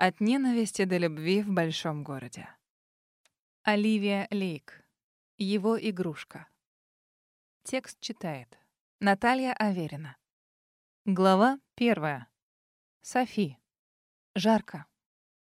От ненависти до любви в большом городе. Оливия Лейк. Его игрушка. Текст читает Наталья Аверина. Глава первая. Софи. Жарко.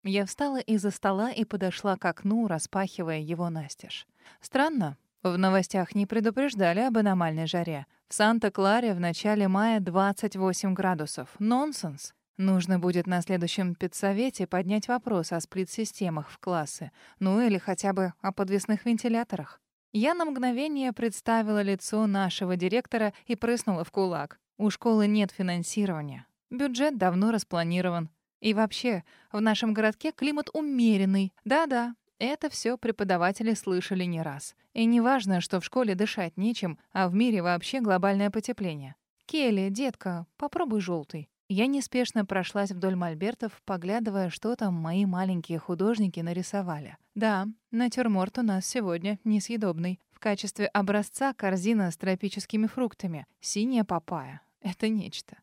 Я встала из-за стола и подошла к окну, распахивая его настежь. Странно, в новостях не предупреждали об аномальной жаре. В Санта-Кларе в начале мая 28 градусов. Нонсенс. Нужно будет на следующем педсовете поднять вопрос о сплит-системах в классы, ну или хотя бы о подвесных вентиляторах. Я на мгновение представила лицо нашего директора и прыснула в кулак. У школы нет финансирования. Бюджет давно распланирован. И вообще, в нашем городке климат умеренный. Да-да, это все преподаватели слышали не раз. И не важно, что в школе дышать нечем, а в мире вообще глобальное потепление. Келли, детка, попробуй желтый. Я неспешно прошлась вдоль мольбертов, поглядывая, что там мои маленькие художники нарисовали. Да, натюрморт у нас сегодня несъедобный. В качестве образца корзина с тропическими фруктами. Синяя папайя. Это нечто.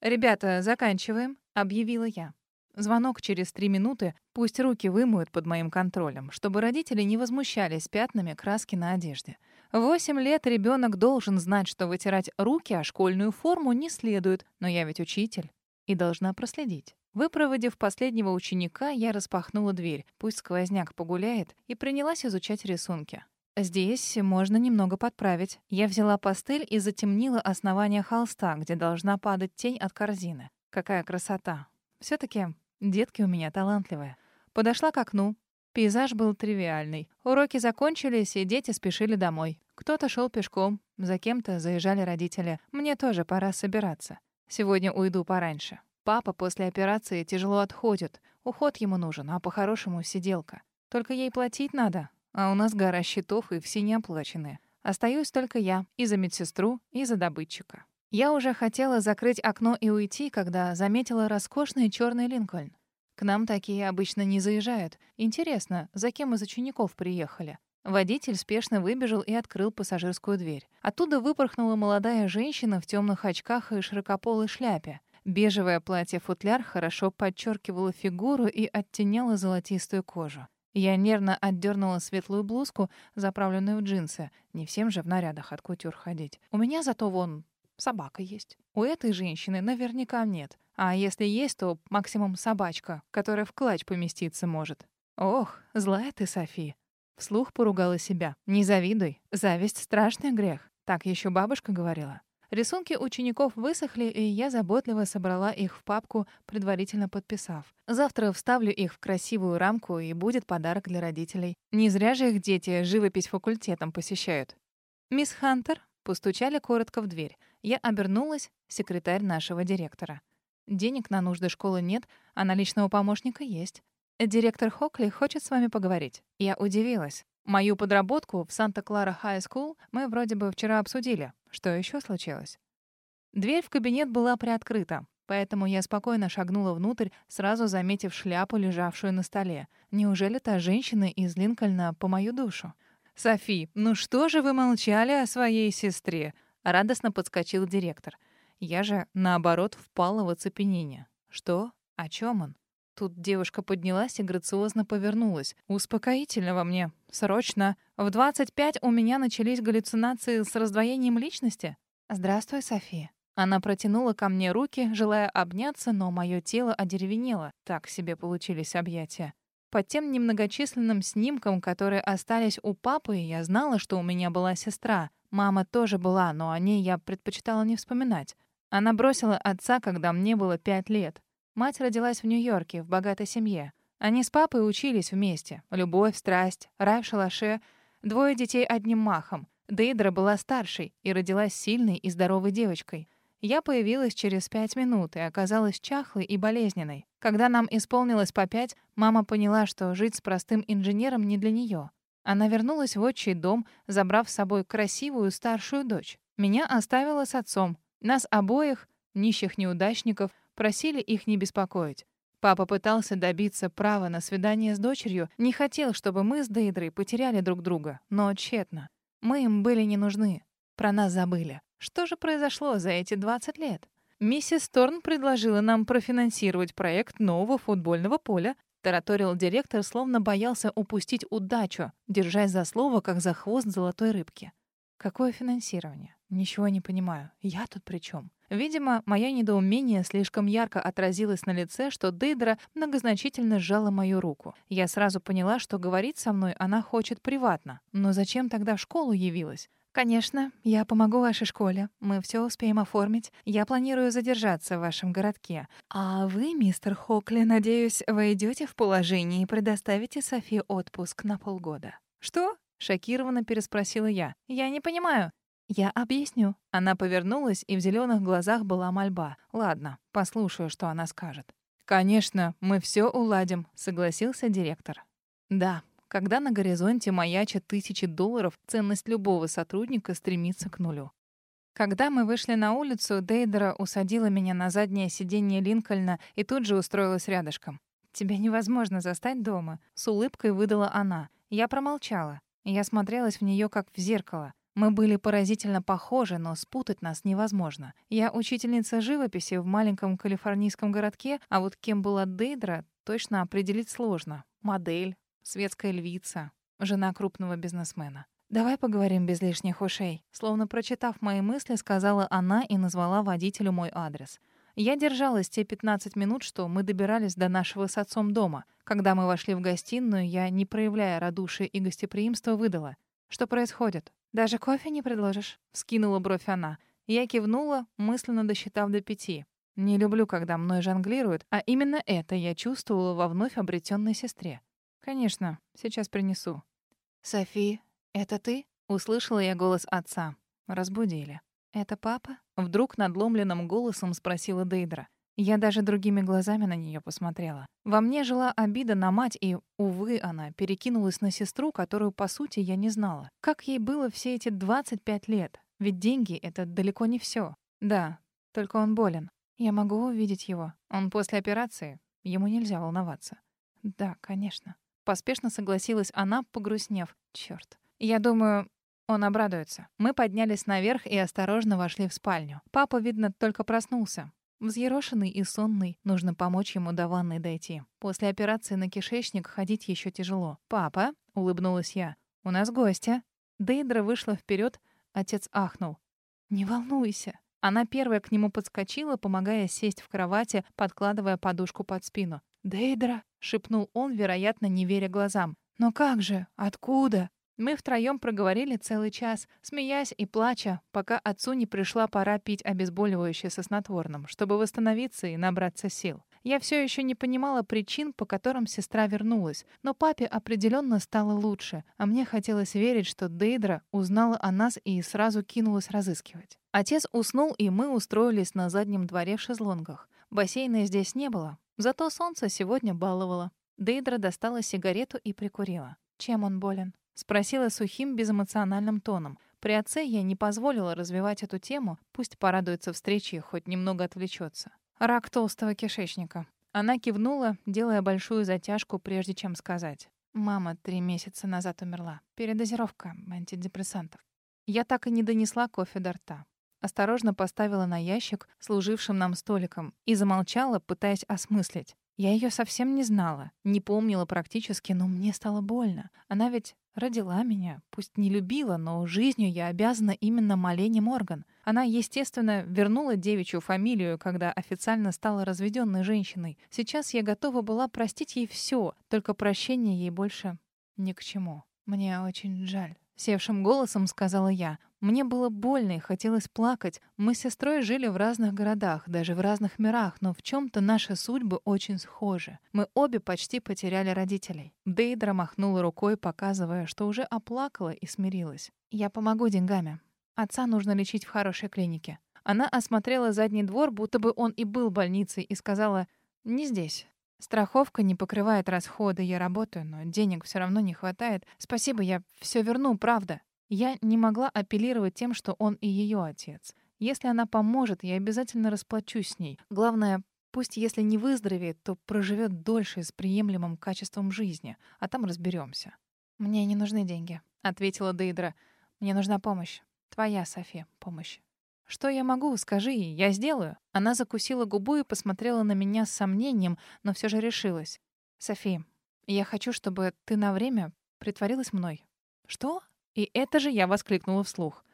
«Ребята, заканчиваем», — объявила я. Звонок через три минуты, пусть руки вымоют под моим контролем, чтобы родители не возмущались пятнами краски на одежде. Восемь лет ребенок должен знать, что вытирать руки о школьную форму не следует, но я ведь учитель и должна проследить. Выпроводив последнего ученика, я распахнула дверь, пусть сквозняк погуляет, и принялась изучать рисунки. Здесь можно немного подправить. Я взяла пастель и затемнила основание холста, где должна падать тень от корзины. Какая красота. все таки детки у меня талантливые. Подошла к окну, Пейзаж был тривиальный. Уроки закончились, и дети спешили домой. Кто-то шел пешком, за кем-то заезжали родители. Мне тоже пора собираться. Сегодня уйду пораньше. Папа после операции тяжело отходит. Уход ему нужен, а по-хорошему сиделка. Только ей платить надо, а у нас гора счетов и все неоплаченные. Остаюсь только я, и за медсестру, и за добытчика. Я уже хотела закрыть окно и уйти, когда заметила роскошный черный Линкольн. К нам такие обычно не заезжают. Интересно, за кем из учеников приехали? Водитель спешно выбежал и открыл пассажирскую дверь. Оттуда выпорхнула молодая женщина в темных очках и широкополой шляпе. Бежевое платье-футляр хорошо подчеркивало фигуру и оттеняло золотистую кожу. Я нервно отдернула светлую блузку, заправленную в джинсы. Не всем же в нарядах от кутюр ходить. У меня зато вон собака есть. У этой женщины наверняка нет. А если есть, то максимум собачка, которая в клатч поместиться может. Ох, злая ты, Софи. Вслух поругала себя. Не завидуй. Зависть — страшный грех. Так еще бабушка говорила. Рисунки учеников высохли, и я заботливо собрала их в папку, предварительно подписав. Завтра вставлю их в красивую рамку, и будет подарок для родителей. Не зря же их дети живопись факультетом посещают. «Мисс Хантер?» Постучали коротко в дверь. Я обернулась, секретарь нашего директора. Денег на нужды школы нет, а на личного помощника есть. Директор Хокли хочет с вами поговорить. Я удивилась. Мою подработку в Санта-Клара Хай Скул мы вроде бы вчера обсудили. Что еще случилось? Дверь в кабинет была приоткрыта, поэтому я спокойно шагнула внутрь, сразу заметив шляпу, лежавшую на столе. Неужели та женщина из Линкольна по мою душу? «Софи, ну что же вы молчали о своей сестре?» Радостно подскочил директор. Я же, наоборот, впала в оцепенение. Что? О чем он? Тут девушка поднялась и грациозно повернулась. «Успокоительного мне. Срочно. В 25 у меня начались галлюцинации с раздвоением личности». «Здравствуй, София». Она протянула ко мне руки, желая обняться, но мое тело одеревенело. Так себе получились объятия. Под тем немногочисленным снимкам, которые остались у папы, я знала, что у меня была сестра. Мама тоже была, но о ней я предпочитала не вспоминать. Она бросила отца, когда мне было пять лет. Мать родилась в Нью-Йорке, в богатой семье. Они с папой учились вместе. Любовь, страсть, рай в шалаше. Двое детей одним махом. Дейдра была старшей и родилась сильной и здоровой девочкой. Я появилась через пять минут и оказалась чахлой и болезненной. Когда нам исполнилось по пять, мама поняла, что жить с простым инженером не для нее. Она вернулась в отчий дом, забрав с собой красивую старшую дочь. Меня оставила с отцом, нас обоих, нищих неудачников, просили их не беспокоить. Папа пытался добиться права на свидание с дочерью, не хотел, чтобы мы с Дейдрой потеряли друг друга, но тщетно. Мы им были не нужны. Про нас забыли. Что же произошло за эти 20 лет? Миссис Торн предложила нам профинансировать проект нового футбольного поля. Тараторил директор, словно боялся упустить удачу, держась за слово, как за хвост золотой рыбки. Какое финансирование? Ничего не понимаю. Я тут при чем? Видимо, мое недоумение слишком ярко отразилось на лице, что Дейдра многозначительно сжала мою руку. Я сразу поняла, что говорить со мной она хочет приватно. Но зачем тогда в школу явилась? «Конечно, я помогу вашей школе. Мы все успеем оформить. Я планирую задержаться в вашем городке. А вы, мистер Хокли, надеюсь, войдете в положение и предоставите Софи отпуск на полгода». «Что?» — шокированно переспросила я. «Я не понимаю». «Я объясню». Она повернулась, и в зеленых глазах была мольба. «Ладно, послушаю, что она скажет». «Конечно, мы все уладим», — согласился директор. «Да, когда на горизонте маячат тысячи долларов, ценность любого сотрудника стремится к нулю. Когда мы вышли на улицу, Дейдера усадила меня на заднее сиденье Линкольна и тут же устроилась рядышком. «Тебя невозможно застать дома», — с улыбкой выдала она. Я промолчала. Я смотрелась в нее как в зеркало. Мы были поразительно похожи, но спутать нас невозможно. Я учительница живописи в маленьком калифорнийском городке, а вот кем была Дейдра, точно определить сложно. Модель, светская львица, жена крупного бизнесмена. «Давай поговорим без лишних ушей», словно прочитав мои мысли, сказала она и назвала водителю мой адрес. Я держалась те 15 минут, что мы добирались до нашего с отцом дома. Когда мы вошли в гостиную, я, не проявляя радушия и гостеприимства, выдала. «Что происходит?» «Даже кофе не предложишь?» — скинула бровь она. Я кивнула, мысленно досчитав до пяти. Не люблю, когда мной жонглируют, а именно это я чувствовала во вновь обретенной сестре. «Конечно, сейчас принесу». «Софи, это ты?» — услышала я голос отца. Разбудили. «Это папа?» — вдруг надломленным голосом спросила Дейдра. Я даже другими глазами на нее посмотрела. Во мне жила обида на мать, и, увы, она перекинулась на сестру, которую, по сути, я не знала. Как ей было все эти 25 лет? Ведь деньги — это далеко не все. Да, только он болен. Я могу увидеть его. Он после операции. Ему нельзя волноваться. Да, конечно. Поспешно согласилась она, погрустнев. Чёрт. Я думаю, он обрадуется. Мы поднялись наверх и осторожно вошли в спальню. Папа, видно, только проснулся. Взъерошенный и сонный, нужно помочь ему до ванной дойти. После операции на кишечник ходить еще тяжело. «Папа», — улыбнулась я, — «у нас гостья». Дейдра вышла вперед, отец ахнул. «Не волнуйся». Она первая к нему подскочила, помогая сесть в кровати, подкладывая подушку под спину. «Дейдра», — шепнул он, вероятно, не веря глазам. «Но как же? Откуда?» Мы втроем проговорили целый час, смеясь и плача, пока отцу не пришла пора пить обезболивающее со снотворным, чтобы восстановиться и набраться сил. Я все еще не понимала причин, по которым сестра вернулась, но папе определенно стало лучше, а мне хотелось верить, что Дейдра узнала о нас и сразу кинулась разыскивать. Отец уснул, и мы устроились на заднем дворе в шезлонгах. Бассейна здесь не было, зато солнце сегодня баловало. Дейдра достала сигарету и прикурила. Чем он болен? Спросила сухим, безэмоциональным тоном. При отце я не позволила развивать эту тему, пусть порадуется встрече и хоть немного отвлечется. Рак толстого кишечника. Она кивнула, делая большую затяжку, прежде чем сказать. Мама три месяца назад умерла. Передозировка антидепрессантов. Я так и не донесла кофе до рта. Осторожно поставила на ящик, служившим нам столиком, и замолчала, пытаясь осмыслить. Я ее совсем не знала, не помнила практически, но мне стало больно. Она ведь родила меня, пусть не любила, но жизнью я обязана именно Малене Морган. Она, естественно, вернула девичью фамилию, когда официально стала разведенной женщиной. Сейчас я готова была простить ей все, только прощение ей больше ни к чему. Мне очень жаль. Севшим голосом сказала я. Мне было больно и хотелось плакать. Мы с сестрой жили в разных городах, даже в разных мирах, но в чем то наши судьбы очень схожи. Мы обе почти потеряли родителей. Дейдра махнула рукой, показывая, что уже оплакала и смирилась. «Я помогу деньгами. Отца нужно лечить в хорошей клинике». Она осмотрела задний двор, будто бы он и был больницей, и сказала «Не здесь. Страховка не покрывает расходы, я работаю, но денег все равно не хватает. Спасибо, я все верну, правда. Я не могла апеллировать тем, что он и ее отец. Если она поможет, я обязательно расплачусь с ней. Главное, пусть если не выздоровеет, то проживет дольше с приемлемым качеством жизни, а там разберемся. Мне не нужны деньги, ответила Дейдра. Мне нужна помощь. Твоя, Софи, помощь. Что я могу? Скажи, я сделаю. Она закусила губу и посмотрела на меня с сомнением, но все же решилась. Софи, я хочу, чтобы ты на время притворилась мной. Что? И это же я воскликнула вслух.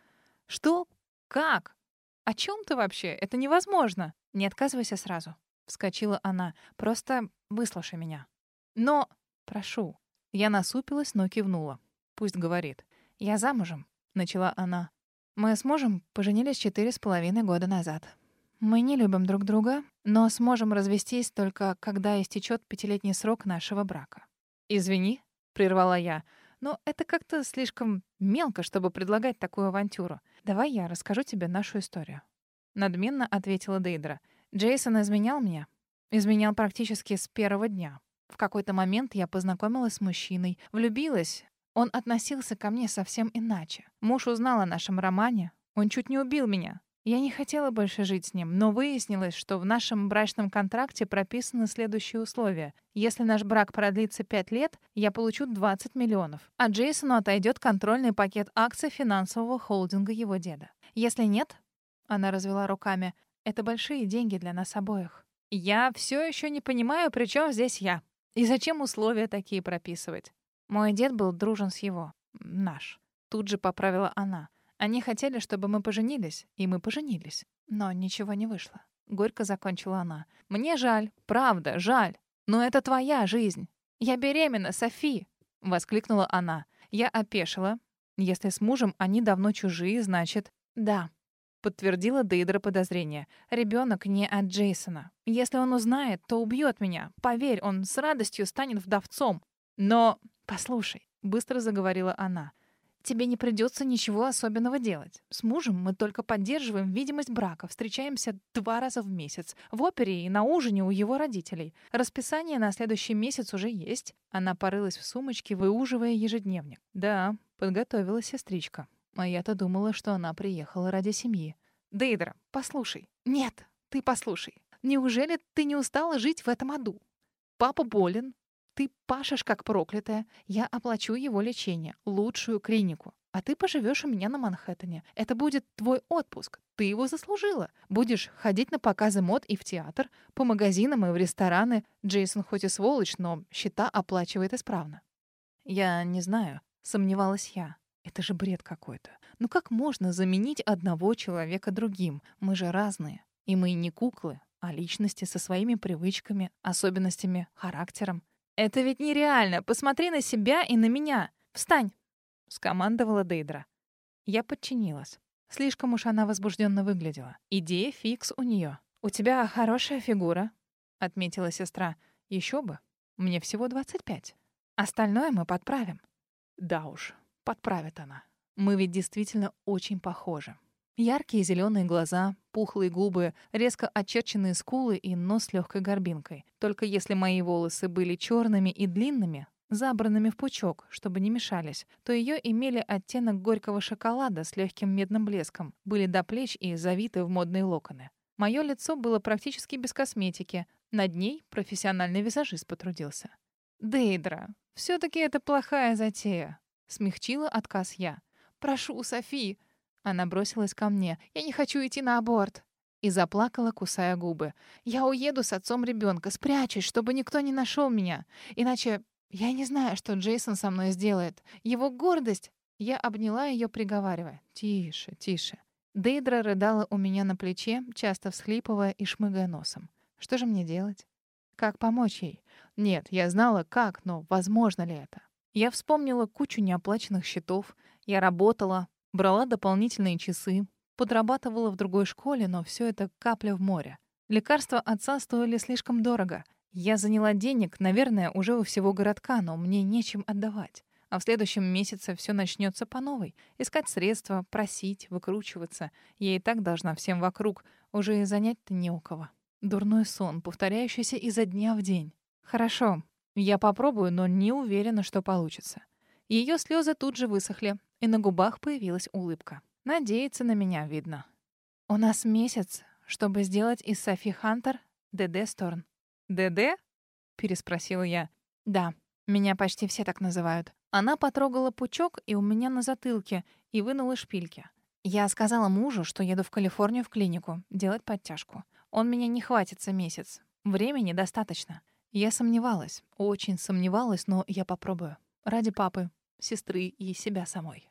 Что? Как? О чем ты вообще? Это невозможно. Не отказывайся сразу. Вскочила она. Просто выслушай меня. Но... Прошу. Я насупилась, но кивнула. Пусть говорит. «Я замужем», — начала она. «Мы с мужем поженились четыре с половиной года назад. Мы не любим друг друга, но сможем развестись только когда истечет пятилетний срок нашего брака». «Извини», — прервала я, «но это как-то слишком мелко, чтобы предлагать такую авантюру. Давай я расскажу тебе нашу историю». Надменно ответила Дейдра. «Джейсон изменял меня. Изменял практически с первого дня. В какой-то момент я познакомилась с мужчиной, влюбилась. Он относился ко мне совсем иначе. Муж узнал о нашем романе. Он чуть не убил меня. Я не хотела больше жить с ним, но выяснилось, что в нашем брачном контракте прописаны следующие условия. Если наш брак продлится 5 лет, я получу 20 миллионов, а Джейсону отойдет контрольный пакет акций финансового холдинга его деда. Если нет, она развела руками, это большие деньги для нас обоих. Я все еще не понимаю, при чем здесь я. И зачем условия такие прописывать? Мой дед был дружен с его. Наш. Тут же поправила она. Они хотели, чтобы мы поженились, и мы поженились. Но ничего не вышло. Горько закончила она. Мне жаль, правда, жаль. Но это твоя жизнь. Я беременна, Софи, воскликнула она. Я опешила. Если с мужем они давно чужие, значит, да, подтвердила Дейдра подозрение. Ребенок не от Джейсона. Если он узнает, то убьет меня. Поверь, он с радостью станет вдовцом. Но послушай, быстро заговорила она. Тебе не придется ничего особенного делать. С мужем мы только поддерживаем видимость брака, встречаемся два раза в месяц, в опере и на ужине у его родителей. Расписание на следующий месяц уже есть. Она порылась в сумочке, выуживая ежедневник. Да, подготовила сестричка. А я-то думала, что она приехала ради семьи. Дейдра, послушай. Нет, ты послушай. Неужели ты не устала жить в этом аду? Папа болен. Ты пашешь как проклятая. Я оплачу его лечение, лучшую клинику. А ты поживешь у меня на Манхэттене. Это будет твой отпуск. Ты его заслужила. Будешь ходить на показы мод и в театр, по магазинам и в рестораны. Джейсон хоть и сволочь, но счета оплачивает исправно. Я не знаю, сомневалась я. Это же бред какой-то. Ну как можно заменить одного человека другим? Мы же разные. И мы не куклы, а личности со своими привычками, особенностями, характером. Это ведь нереально. Посмотри на себя и на меня. Встань, скомандовала Дейдра. Я подчинилась. Слишком уж она возбужденно выглядела. Идея фикс у нее. У тебя хорошая фигура, отметила сестра. Еще бы. Мне всего 25. Остальное мы подправим. Да уж, Подправит она. Мы ведь действительно очень похожи. Яркие зеленые глаза, пухлые губы, резко очерченные скулы и нос с легкой горбинкой. Только если мои волосы были черными и длинными, забранными в пучок, чтобы не мешались, то ее имели оттенок горького шоколада с легким медным блеском, были до плеч и завиты в модные локоны. Мое лицо было практически без косметики. Над ней профессиональный визажист потрудился. «Дейдра, все таки это плохая затея. Смягчила отказ я. «Прошу, Софи!» Она бросилась ко мне. «Я не хочу идти на аборт!» И заплакала, кусая губы. «Я уеду с отцом ребенка, спрячусь, чтобы никто не нашел меня. Иначе я не знаю, что Джейсон со мной сделает. Его гордость...» Я обняла ее, приговаривая. «Тише, тише». Дейдра рыдала у меня на плече, часто всхлипывая и шмыгая носом. Что же мне делать? Как помочь ей? Нет, я знала, как, но возможно ли это? Я вспомнила кучу неоплаченных счетов. Я работала, брала дополнительные часы, подрабатывала в другой школе, но все это капля в море. Лекарства отца стоили слишком дорого. Я заняла денег, наверное, уже у всего городка, но мне нечем отдавать. А в следующем месяце все начнется по новой. Искать средства, просить, выкручиваться. Я и так должна всем вокруг. Уже и занять-то не у кого. Дурной сон, повторяющийся изо дня в день. Хорошо, я попробую, но не уверена, что получится. Ее слезы тут же высохли, и на губах появилась улыбка. Надеется на меня, видно. У нас месяц, чтобы сделать из Софи Хантер ДД Сторн. ДД? переспросила я. Да, меня почти все так называют. Она потрогала пучок и у меня на затылке и вынула шпильки. Я сказала мужу, что еду в Калифорнию в клинику делать подтяжку. Он меня не хватится месяц. Времени достаточно. Я сомневалась, очень сомневалась, но я попробую. Ради папы, сестры и себя самой.